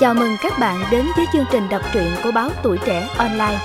Chào mừng các bạn đến với chương trình đọc truyện của báo Tuổi Trẻ Online.